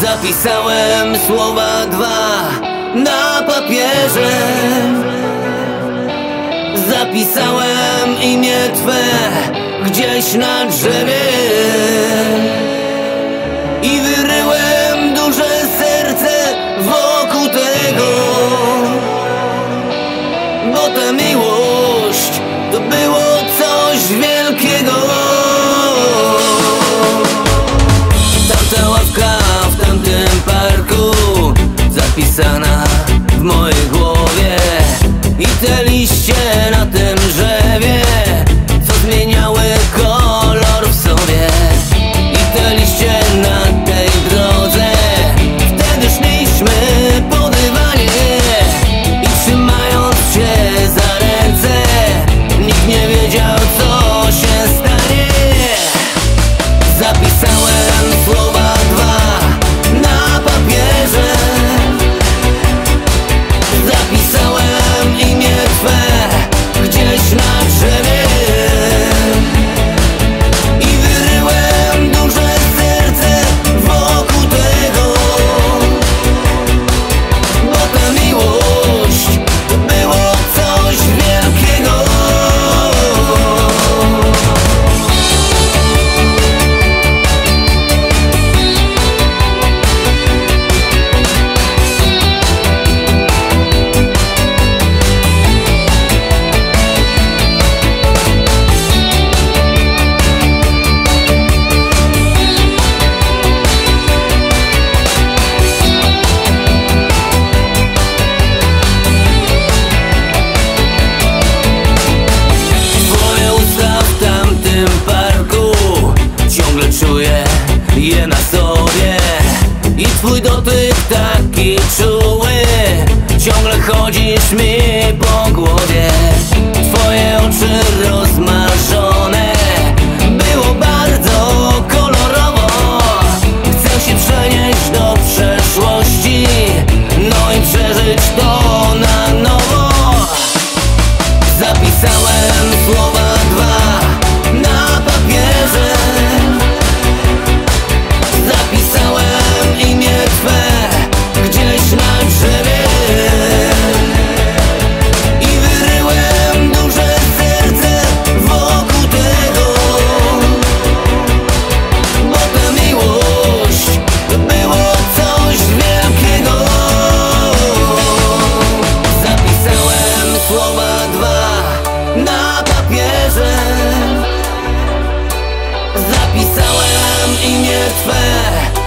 Zapisałem słowa dwa na papierze. Zapisałem imię Twe gdzieś na drzewie. I wyryłem duże serce wokół tego. Bo ta miłość to było liście na tym drzewie Co zmieniały Ciągle czuję je na sobie. I twój dotyk taki czuły. Ciągle chodzisz mi po głowie mrtwe